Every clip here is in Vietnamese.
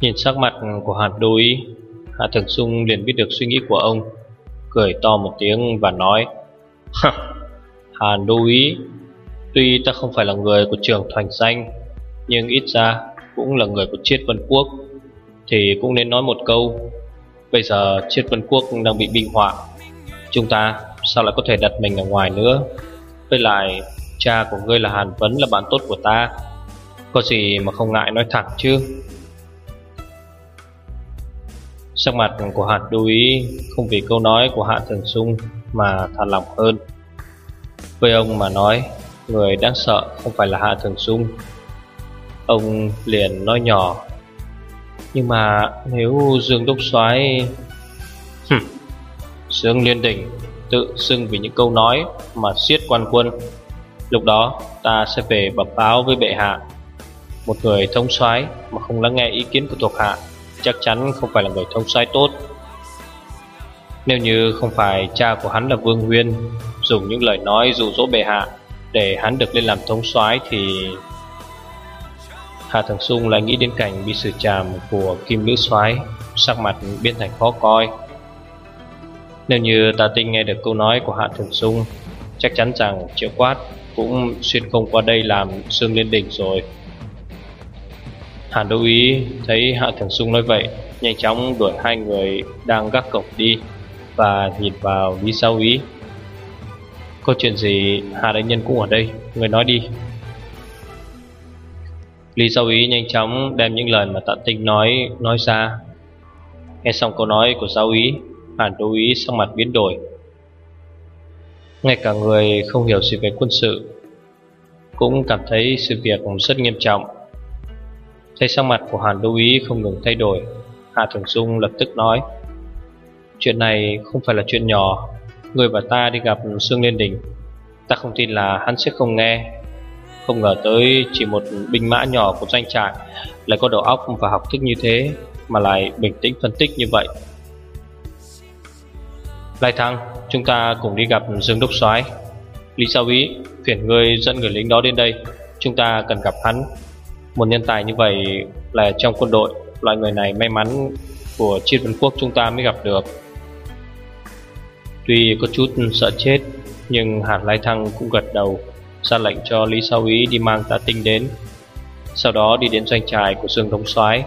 Nhìn sắc mặt của Hàn Đô Ý Hạ Thường Sung liền biết được suy nghĩ của ông, Cười to một tiếng và nói Hàn Đô Ý Tuy ta không phải là người của trường Thoành Danh Nhưng ít ra cũng là người của Triết Vân Quốc, Thì cũng nên nói một câu, Bây giờ Triết Vân Quốc đang bị binh họa, Chúng ta sao lại có thể đặt mình ở ngoài nữa? Với lại, cha của ngươi là Hàn Vấn là bạn tốt của ta, Có gì mà không ngại nói thẳng chứ? Sắc mặt của Hạt đô ý không vì câu nói của Hạ Thường Sung mà thả lòng hơn. Với ông mà nói, người đáng sợ không phải là Hạ Thường Sung Ông liền nói nhỏ Nhưng mà nếu Dương Đốc Soái Dương Liên Đình tự xưng vì những câu nói mà siết quan quân Lúc đó ta sẽ về bẩm báo với bệ hạ. Một người thông soái mà không lắng nghe ý kiến của thuộc hạ chắc chắn không phải là người thông sai tốt. Nếu như không phải cha của hắn là Vương Huyên, Dùng những lời nói dụ dỗ bệ hạ Để hắn được lên làm thống soái thì Hạ Thường Sung lại nghĩ đến cảnh bị xử chàm của Kim Nữ soái, Sắc mặt biến thành khó coi. Nếu như ta tinh nghe được câu nói của Hạ Thường Sung Chắc chắn rằng Triệu Quát cũng xuyên không qua đây làm xương Liên Đỉnh rồi. Hàn Đô Ý, thấy Hạ Thường Sung nói vậy, Nhanh chóng đuổi hai người đang gác cổng đi Và nhìn vào Lý Sao Ý. Có chuyện gì Hạ Đại Nhân cũng ở đây, Người nói đi. Lý Sao Ý nhanh chóng đem những lời mà Tạ Tinh nói nói ra. Nghe xong câu nói của Sao Ý, Hàn Đô Ý sắc mặt biến đổi. Ngay cả người không hiểu gì về quân sự Cũng cảm thấy sự việc rất nghiêm trọng. Thấy sắc mặt của Hàn Đô Ý không ngừng thay đổi Hạ Thường Dung lập tức nói, Chuyện này không phải là chuyện nhỏ. Người và ta đi gặp Sương Liên Đình. Ta không tin là hắn sẽ không nghe. Không ngờ tới chỉ một binh mã nhỏ của doanh trại Lại có đầu óc và học thức như thế Mà lại bình tĩnh phân tích như vậy. Lai Thăng, Chúng ta cùng đi gặp Dương Đốc soái. Lý Sao Ý, Phiền ngươi dẫn người lính đó đến đây. Chúng ta cần gặp hắn một nhân tài như vậy là trong quân đội, Loại người này may mắn của triết vân quốc chúng ta mới gặp được. Tuy có chút sợ chết, Nhưng Hàn Lai Thăng cũng gật đầu, ra lệnh cho Lý Sao Ý đi mang tạ tinh đến, Sau đó đi đến doanh trại của Dương Đông Soái.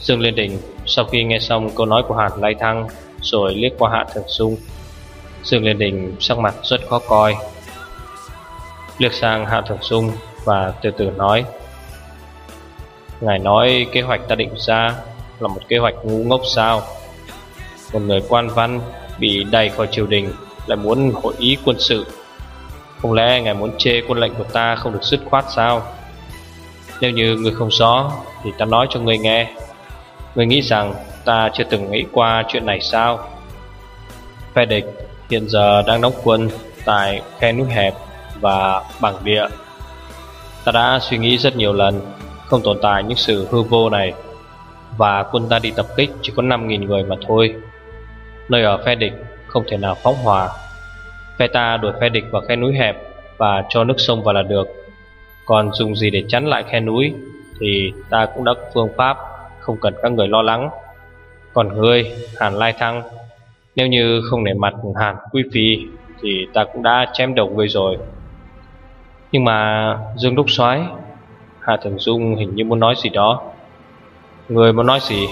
Dương Liên Đình sau khi nghe xong câu nói của Hàn Lai Thăng Rồi liếc qua Hạ Thường Sung, Dương Liên Đình sắc mặt rất khó coi. Liếc sang Hạ Thường Sung và từ từ nói. Ngài nói, kế hoạch ta định ra là một kế hoạch ngu ngốc sao? Một người quan văn bị đẩy khỏi triều đình lại muốn hội ý quân sự. Không lẽ ngài muốn chê quân lệnh của ta không được dứt khoát sao? Nếu như người không rõ, thì ta nói cho người nghe. Người nghĩ rằng ta chưa từng nghĩ qua chuyện này sao? Phe địch hiện giờ đang đóng quân tại khe núi hẹp và bằng địa. Ta đã suy nghĩ rất nhiều lần Không tồn tại những sự hư vô này Và quân ta đi tập kích chỉ có 5.000 người mà thôi. Nơi ở phe địch không thể nào phóng hòa Phe ta đuổi phe địch vào khe núi hẹp Và cho nước sông vào là được. Còn dùng gì để chắn lại khe núi Thì ta cũng đã có phương pháp Không cần các người lo lắng. Còn ngươi, Hàn Lai Thăng Nếu như không để mặt Hàn Quy Phi Thì ta cũng đã chém đầu ngươi rồi nhưng mà Dương Đúc soái, Hà Thường Dung hình như muốn nói gì đó. Người muốn nói gì?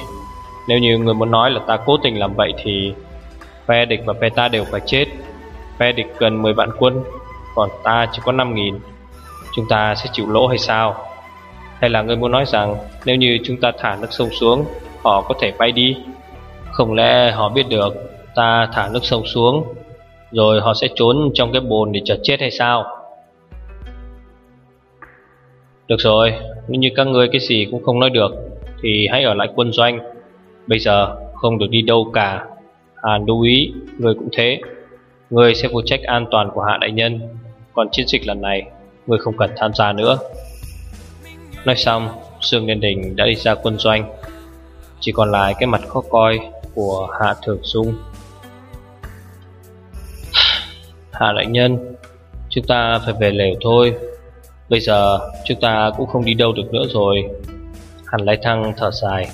Nếu như người muốn nói là ta cố tình làm vậy thì Phe địch và phe ta đều phải chết. Phe địch gần 10 vạn quân, Còn ta chỉ có 5.000 Chúng ta sẽ chịu lỗ hay sao? Hay là người muốn nói rằng Nếu như chúng ta thả nước sông xuống, Họ có thể bay đi? Không lẽ họ biết được Ta thả nước sông xuống, Rồi họ sẽ trốn trong cái bồn để chờ chết hay sao? Được rồi, nếu như các ngươi cái gì cũng không nói được Thì hãy ở lại quân doanh. Bây giờ không được đi đâu cả. Hàn đô ý Người cũng thế. Người sẽ phụ trách an toàn của hạ đại nhân. Còn chiến dịch lần này Người không cần tham gia nữa. Nói xong Sương Liên Đình đã đi ra quân doanh. Chỉ còn lại cái mặt khó coi Của Hạ Thường Dung Hạ đại nhân Chúng ta phải về lều thôi. Bây giờ, chúng ta cũng không đi đâu được nữa rồi. Hàn Lai Thăng thở dài.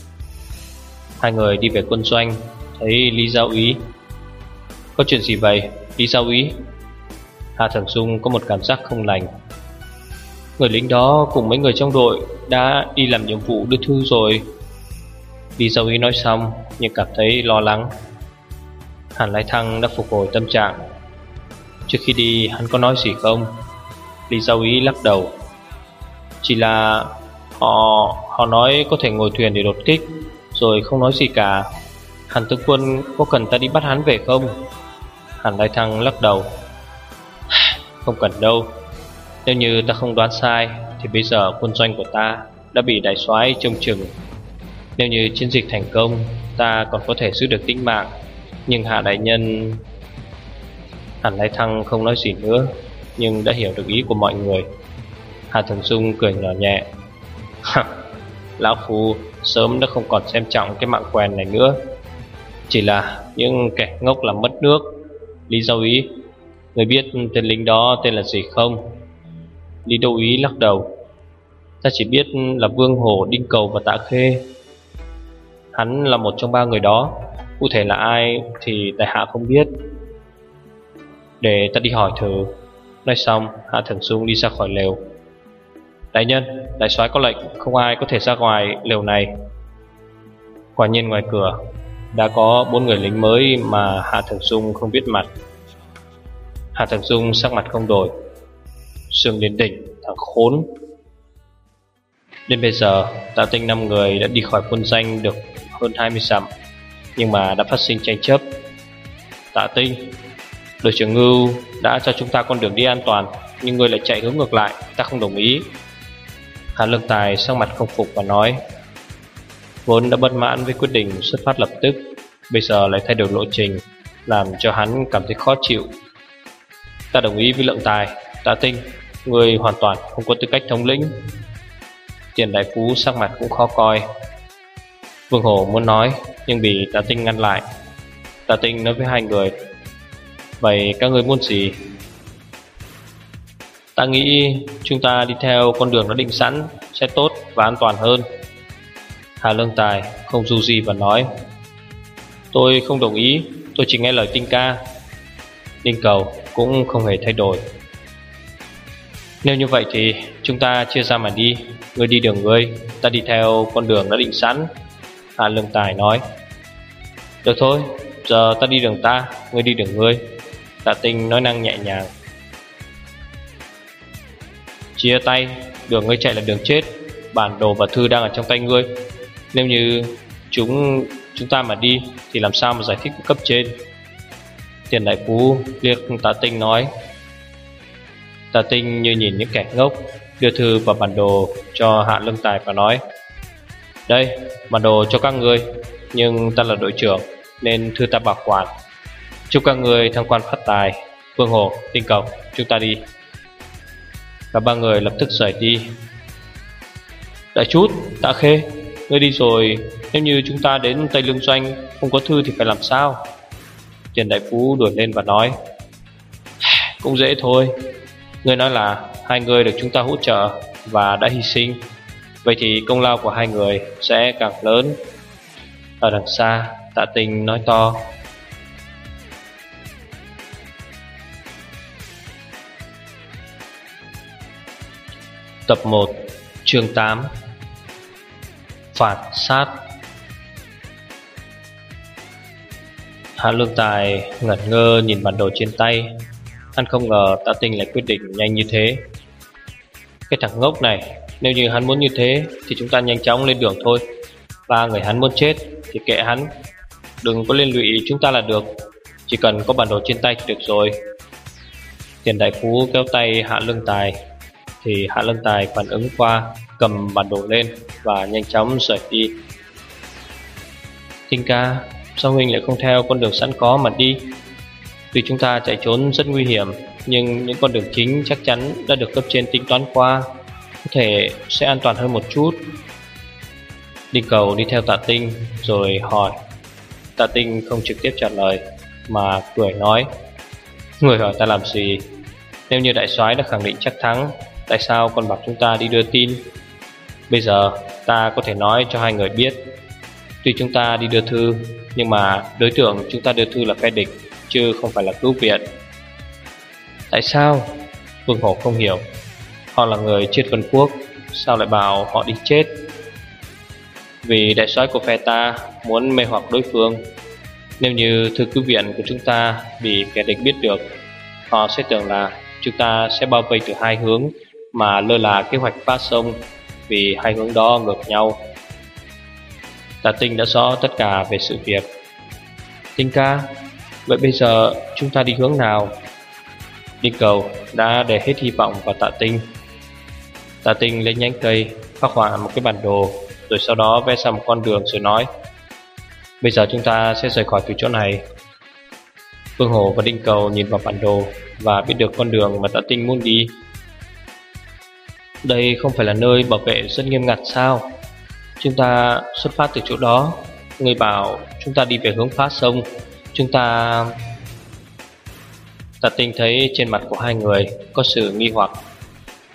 Hai người đi về quân doanh, Thấy Lý Giao Ý Có chuyện gì vậy, Lý Giao Ý hà thần Dung có một cảm giác không lành. Người lính đó cùng mấy người trong đội Đã đi làm nhiệm vụ đưa thư rồi. Lý Giao Ý nói xong, Nhưng cảm thấy lo lắng. Hàn Lai Thăng đã phục hồi tâm trạng. Trước khi đi, hắn có nói gì không? Lý Giao Ý lắc đầu. Chỉ là Họ họ nói có thể ngồi thuyền để đột kích, Rồi không nói gì cả. Hàn tướng quân có cần ta đi bắt hắn về không? Hàn Lai Thăng lắc đầu. Không cần đâu. Nếu như ta không đoán sai, Thì bây giờ quân doanh của ta Đã bị đại soái trông chừng. Nếu như chiến dịch thành công, Ta còn có thể giữ được tính mạng. Nhưng Hạ Đại Nhân, Hàn Lai Thăng không nói gì nữa. Nhưng đã hiểu được ý của mọi người. Hà Thường Dung cười nhỏ nhẹ. Lão Phu sớm đã không còn xem trọng cái mạng quen này nữa. Chỉ là những kẻ ngốc làm mất nước. Lý Giao Ý Người biết tên lính đó tên là gì không? Lý Đô Ý lắc đầu. Ta chỉ biết là Vương Hổ, Đinh Cầu và Tạ Khê. Hắn là một trong ba người đó. Cụ thể là ai thì tại hạ không biết. Để ta đi hỏi thử. Nói xong Hạ Thường Xung đi ra khỏi lều. Đại nhân, đại soái có lệnh Không ai có thể ra ngoài lều này. Quả nhiên ngoài cửa Đã có bốn người lính mới Mà Hạ Thường Xung không biết mặt. Hạ Thường Xung sắc mặt không đổi Sương đến đỉnh Thằng khốn. Đến bây giờ Tạ tinh 5 người đã đi khỏi quân danh được hơn 20 dặm Nhưng mà đã phát sinh tranh chấp. Tạ tinh Đội trưởng Ngưu đã cho chúng ta con đường đi an toàn, Nhưng người lại chạy hướng ngược lại, Ta không đồng ý. Hàn Lương Tài sắc mặt không phục và nói, Vốn đã bất mãn với quyết định xuất phát lập tức, Bây giờ lại thay đổi lộ trình, Làm cho hắn cảm thấy khó chịu. Ta đồng ý với lượng tài Tạ tin, Người hoàn toàn không có tư cách thống lĩnh. Tiền đại phú sắc mặt cũng khó coi. Vương Hổ muốn nói, Nhưng bị tạ tinh ngăn lại. Tạ tinh nói với hai người Vậy các người muốn gì Ta nghĩ chúng ta đi theo con đường đã định sẵn Sẽ tốt và an toàn hơn. Hà Lương Tài không du gì và nói, Tôi không đồng ý, Tôi chỉ nghe lời tinh ca. Đinh cầu cũng không hề thay đổi. Nếu như vậy thì chúng ta chia ra mà đi. Ngươi đi đường ngươi, Ta đi theo con đường đã định sẵn, Hà Lương Tài nói. Được thôi, Giờ ta đi đường ta, Ngươi đi đường ngươi. Tạ tinh nói năng nhẹ nhàng. Chia tay Đường ngươi chạy là đường chết. Bản đồ và thư đang ở trong tay ngươi. Nếu như chúng chúng ta mà đi Thì làm sao mà giải thích với cấp trên? Tiền đại phú liếc tạ tinh nói. Tạ tinh như nhìn những kẻ ngốc Đưa thư và bản đồ cho hạ lương tài và nói. Đây, bản đồ cho các ngươi Nhưng ta là đội trưởng Nên thư ta bảo quản. Chúc các người tham quan phát tài Vương Hồ, Tinh Cầu, chúng ta đi. Cả ba người lập tức rời đi. Đại chút, tạ khê Ngươi đi rồi. Nếu như chúng ta đến Tây Lương Doanh Không có thư thì phải làm sao? Trần Đại Phú đuổi lên và nói Cũng dễ thôi. Ngươi nói là hai người được chúng ta hỗ trợ Và đã hy sinh. Vậy thì công lao của hai người sẽ càng lớn. Ở đằng xa Tạ tình nói to Tập 1 Chương 8 Phạt sát. Hạ Lương Tài ngẩn ngơ nhìn bản đồ trên tay. Hắn không ngờ tạ tinh lại quyết định nhanh như thế. Cái thằng ngốc này, Nếu như hắn muốn như thế Thì chúng ta nhanh chóng lên đường thôi. Ba người hắn muốn chết Thì kệ hắn. Đừng có liên lụy chúng ta là được. Chỉ cần có bản đồ trên tay thì được rồi. Tiền đại phú kéo tay Hạ Lương Tài. Thì Hạ Lân Tài phản ứng qua, Cầm bản đồ lên Và nhanh chóng rời đi. Tinh ca, Sao huynh lại không theo con đường sẵn có mà đi? Tuy chúng ta chạy trốn rất nguy hiểm, Nhưng những con đường chính chắc chắn đã được cấp trên tính toán qua, Có thể sẽ an toàn hơn một chút. Đinh cầu đi theo tạ tinh Rồi hỏi. Tạ tinh không trực tiếp trả lời, Mà cười nói. Người hỏi ta làm gì? Nếu như đại soái đã khẳng định chắc thắng Tại sao còn bảo chúng ta đi đưa tin? Bây giờ ta có thể nói cho hai người biết. Tuy chúng ta đi đưa thư, Nhưng mà đối tượng chúng ta đưa thư là phe địch, Chứ không phải là cứu viện. Tại sao? Vương Hổ không hiểu. Họ là người chết vân quốc, Sao lại bảo họ đi chết? Vì đại soái của phe ta Muốn mê hoặc đối phương. Nếu như thư cứu viện của chúng ta Bị kẻ địch biết được, Họ sẽ tưởng là chúng ta sẽ bao vây từ hai hướng. Mà lơ là kế hoạch phá sông Vì hai hướng đó ngược nhau. Tà tinh đã rõ tất cả về sự việc. Tinh ca, Vậy bây giờ chúng ta đi hướng nào? Đinh cầu đã để hết hy vọng vào tạ tinh. Tạ tinh lấy nhánh cây Phát họa một cái bản đồ, Rồi sau đó vẽ ra một con đường rồi nói, Bây giờ chúng ta sẽ rời khỏi từ chỗ này. Phương Hồ và Đinh Cầu nhìn vào bản đồ Và biết được con đường mà tạ tinh muốn đi. Đây không phải là nơi bảo vệ rất nghiêm ngặt sao? Chúng ta xuất phát từ chỗ đó. Người bảo chúng ta đi về hướng phá sông. Chúng ta... Tạ tinh thấy trên mặt của hai người có sự nghi hoặc.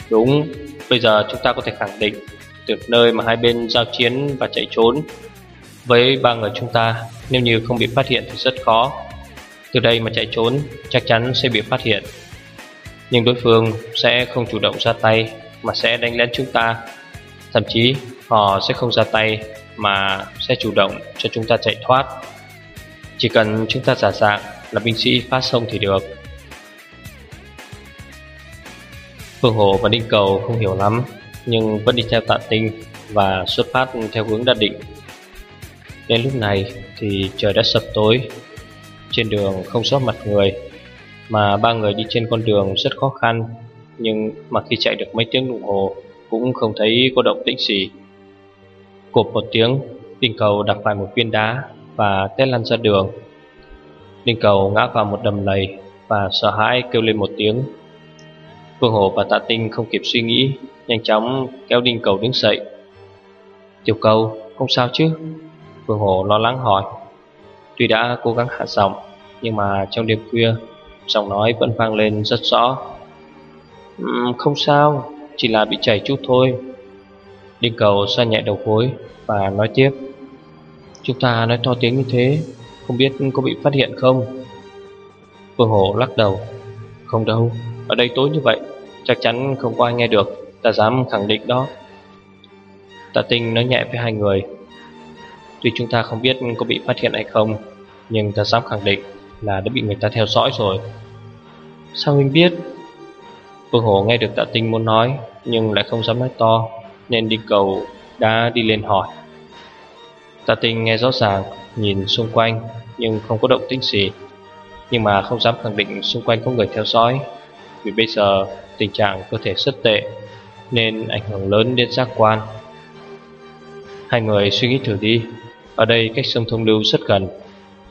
Đúng, bây giờ chúng ta có thể khẳng định Từ nơi mà hai bên giao chiến và chạy trốn Với ba người chúng ta Nếu như không bị phát hiện thì rất khó. Từ đây mà chạy trốn chắc chắn sẽ bị phát hiện. Nhưng đối phương sẽ không chủ động ra tay. Mà sẽ đánh lén chúng ta. Thậm chí, họ sẽ không ra tay Mà sẽ chủ động cho chúng ta chạy thoát. Chỉ cần chúng ta giả dạng là binh sĩ phát sông thì được. Phương Hồ và Đinh Cầu không hiểu lắm, Nhưng vẫn đi theo tạ tinh Và xuất phát theo hướng đã định. Đến lúc này thì trời đã sập tối. Trên đường không sót mặt người, Mà ba người đi trên con đường rất khó khăn. Nhưng mà khi chạy được mấy tiếng đồng hồ, Cũng không thấy có động tĩnh gì. Cộp một tiếng Đinh cầu đặt phải một viên đá Và té lăn ra đường. Đinh cầu ngã vào một đầm lầy Và sợ hãi kêu lên một tiếng. Phương Hồ và Tạ Tinh không kịp suy nghĩ, Nhanh chóng kéo đinh cầu đứng dậy. Tiểu cầu, không sao chứ? Phương Hồ lo lắng hỏi. Tuy đã cố gắng hạ giọng, Nhưng mà trong đêm khuya, Giọng nói vẫn vang lên rất rõ uhm, Không sao Chỉ là bị chảy chút thôi. Đinh cầu xoa nhẹ đầu gối Và nói tiếp. Chúng ta nói to tiếng như thế Không biết có bị phát hiện không? Phương Hổ lắc đầu. Không đâu Ở đây tối như vậy Chắc chắn không có ai nghe được Ta dám khẳng định đó. Tạ tinh nói nhẹ với hai người. Tuy chúng ta không biết có bị phát hiện hay không Nhưng ta dám khẳng định là đã bị người ta theo dõi rồi. Sao huynh biết? Vương Hổ nghe được tạ tinh muốn nói, Nhưng lại không dám nói to, Nên đi cầu đã đi lên hỏi. Tạ tinh nghe rõ ràng, Nhìn xung quanh, Nhưng không có động tĩnh gì. Nhưng mà không dám khẳng định xung quanh có người theo dõi, Vì bây giờ tình trạng cơ thể rất tệ, Nên ảnh hưởng lớn đến giác quan. Hai người suy nghĩ thử đi, Ở đây cách sông Thông Lưu rất gần,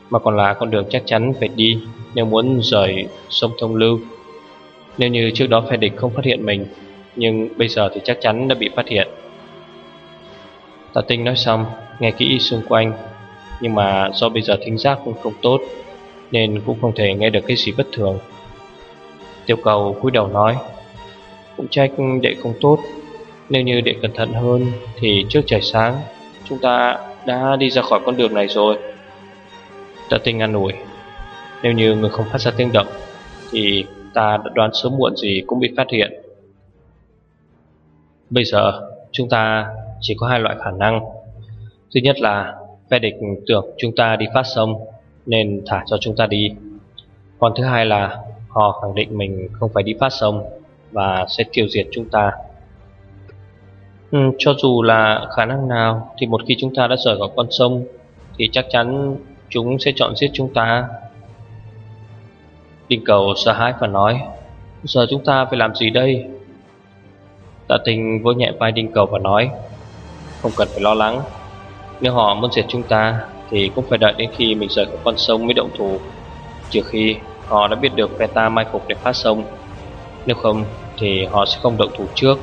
Mà còn là con đường chắc chắn phải đi Nếu muốn rời sông Thông Lưu. Nếu như trước đó phe địch không phát hiện mình, Nhưng bây giờ thì chắc chắn đã bị phát hiện. Tạ tinh nói xong, Nghe kỹ xung quanh, Nhưng mà do bây giờ thính giác cũng không tốt, Nên cũng không thể nghe được cái gì bất thường. Tiêu cầu cúi đầu nói, cũng trách đệ không tốt. Nếu như đệ cẩn thận hơn Thì trước trời sáng, Chúng ta đã đi ra khỏi con đường này rồi. Tạ tinh an ủi, Nếu như người không phát ra tiếng động, Thì ta đã đoán sớm muộn gì cũng bị phát hiện Bây giờ chúng ta chỉ có hai loại khả năng Thứ nhất là phe địch tưởng chúng ta đi phát sông Nên thả cho chúng ta đi Còn thứ hai là họ khẳng định mình không phải đi phát sông và sẽ tiêu diệt chúng ta. Ừ, cho dù là khả năng nào thì một khi chúng ta đã rời khỏi con sông thì chắc chắn chúng sẽ chọn giết chúng ta. Đinh cầu sợ hãi và nói, Giờ chúng ta phải làm gì đây? Tạ tình vỗ nhẹ vai đinh cầu và nói, Không cần phải lo lắng. Nếu họ muốn diệt chúng ta Thì cũng phải đợi đến khi mình rời khỏi con sông mới động thủ. Trừ khi họ đã biết được phe ta mai phục để phát sông. Nếu không thì họ sẽ không động thủ trước.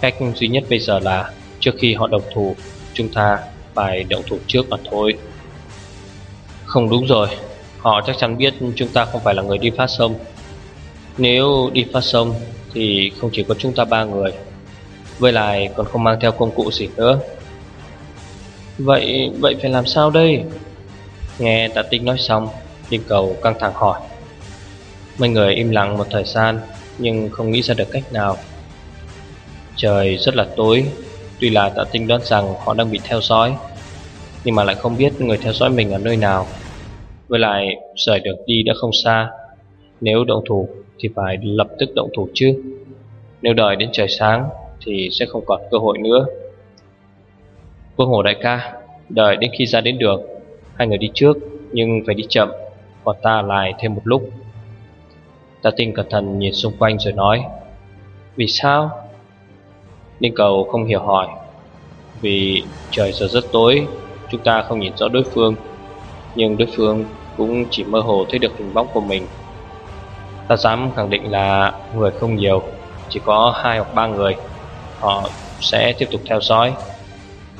Cách duy nhất bây giờ là Trước khi họ động thủ, Chúng ta phải động thủ trước mà thôi. Không đúng rồi. Họ chắc chắn biết chúng ta không phải là người đi phát sông. Nếu đi phát sông Thì không chỉ có chúng ta ba người, Với lại còn không mang theo công cụ gì nữa. Vậy vậy phải làm sao đây? Nghe tạ tinh nói xong, Đinh cầu căng thẳng hỏi. Mấy người im lặng một thời gian, Nhưng không nghĩ ra được cách nào. Trời rất là tối, Tuy là tạ tinh đoán rằng họ đang bị theo dõi, Nhưng mà lại không biết người theo dõi mình ở nơi nào. Với lại rời được đi đã không xa. Nếu động thủ thì phải lập tức động thủ chứ. Nếu đợi đến trời sáng thì sẽ không còn cơ hội nữa. Vương Hồ đại ca, Đợi đến khi ra đến đường. Hai người đi trước, nhưng phải đi chậm Còn ta lại thêm một lúc. Ta tinh cẩn thận nhìn xung quanh rồi nói, Vì sao? Ninh cầu không hiểu hỏi, Vì trời giờ rất tối, Chúng ta không nhìn rõ đối phương. Nhưng đối phương cũng chỉ mơ hồ thấy được hình bóng của mình. Ta dám khẳng định là người không nhiều, Chỉ có hai hoặc ba người. Họ sẽ tiếp tục theo dõi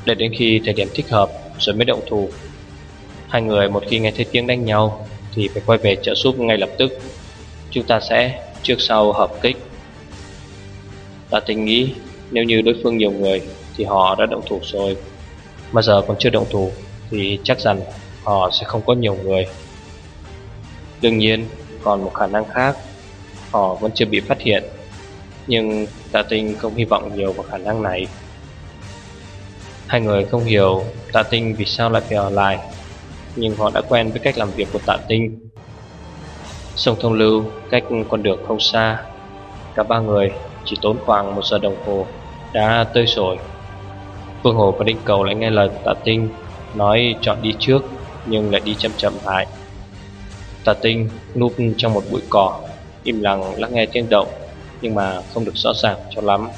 Để đến khi thời điểm thích hợp Rồi mới động thủ. Hai người một khi nghe thấy tiếng đánh nhau Thì phải quay về trợ giúp ngay lập tức. Chúng ta sẽ trước sau hợp kích. Ta tình nghĩ nếu như đối phương nhiều người Thì họ đã động thủ rồi. Mà giờ còn chưa động thủ Thì chắc rằng họ sẽ không có nhiều người. Đương nhiên, còn một khả năng khác, Họ vẫn chưa bị phát hiện. Nhưng tạ tinh không hy vọng nhiều vào khả năng này. Hai người không hiểu tạ tinh vì sao lại phải ở lại, Nhưng họ đã quen với cách làm việc của tạ tinh. Sông Thông Lưu cách con đường không xa, Cả ba người chỉ tốn khoảng một giờ đồng hồ đã tới rồi. Phương Hồ và Đinh Cầu lại nghe lời Tạ Tinh, Nói chọn đi trước. Nhưng lại đi chậm chậm lại. Tà Tinh núp trong một bụi cỏ, Im lặng lắng nghe tiếng động, Nhưng mà không được rõ ràng cho lắm.